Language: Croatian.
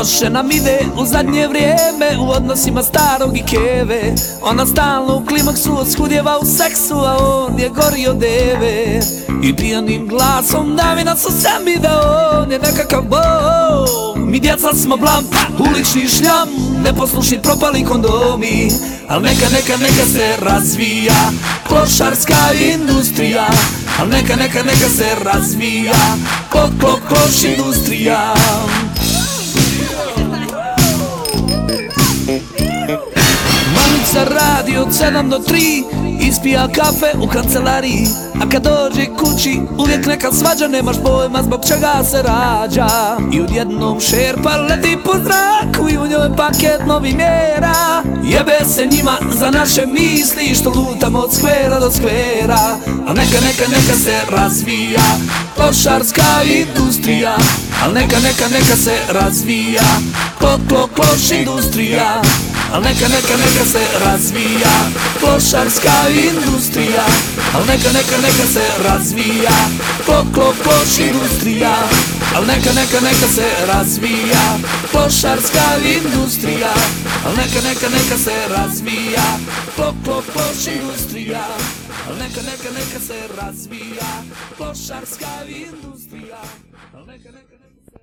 Loše nam ide u zadnje vrijeme U odnosima starog i keve. Ona stalno u klimaksu Oskudjeva u seksu A on je gori od deve I pijanim glasom Davi nas u Da on je nekakav bog Mi djeca smo blampa Ulični šljam Neposlušni propali kondomi. Al neka, neka, neka se razvija Klošarska industrija. Al neka, neka, neka se razvija Klok, klok, kloš industrija radi od 7 do 3 Ispija kafe u kancelariji. A kad dođe kući uvijek neka svađa Nemaš pojma zbog čega se rađa. I odjednom šerpa leti po zraku I u njoj paket novi mjera. Jebe se njima za naše misli Što lutamo od skvera do skvera. A neka, neka, neka se razvija Klošarska industrija. Al neka, neka, neka se razvija Klok, klok, kloš industrija Al neka, neka, neka se razvija. Klošarska industrija Al neka, neka, neka se razvija. Klok, klok, kloš industrija Al neka, neka, neka se razvija. Klošarska industrija Al neka, neka, neka se razvija. Klok, klok, kloš industrija Al neka, neka, neka se razvija. Klošarska industrija Al neka, neka, neka